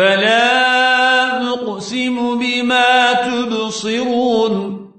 فلا أقسم بما تبصرون